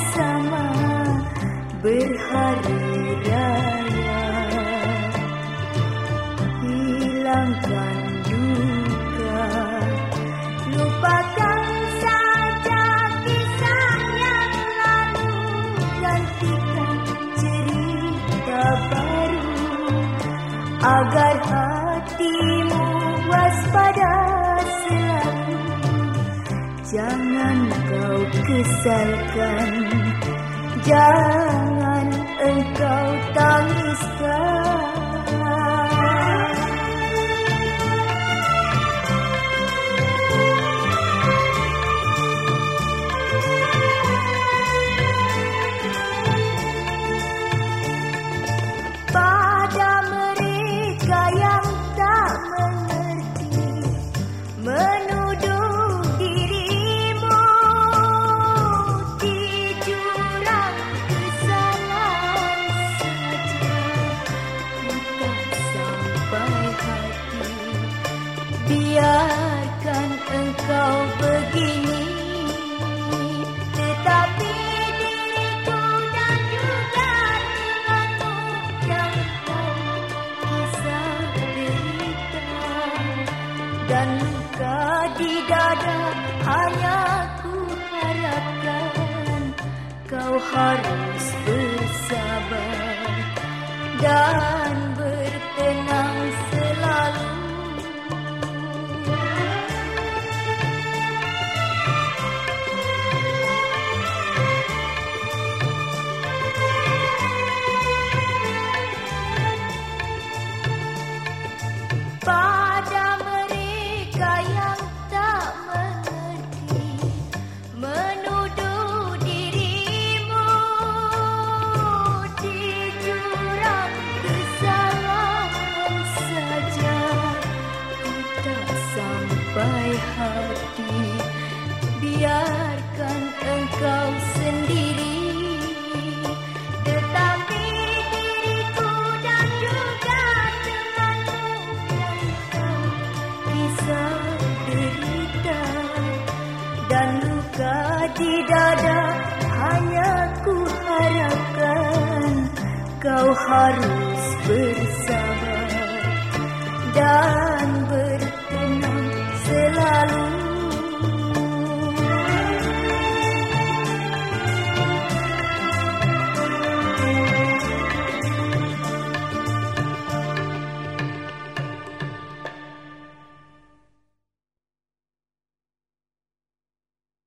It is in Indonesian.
bersama berhari raya. Hilangkan duka Lupakan saja kisah yang lalu. Gantikan cerita baru Agar kau kesalkan. Jangan engkau tangiskan Dan luka di dada hanya ku harapkan. Kau harus bersabar. Dan biarkan engkau sendiri. Tetapi diriku dan juga denganmu yang tahu kisah derita dan luka di dada hanya ku harapkan. Kau harus bersabar dan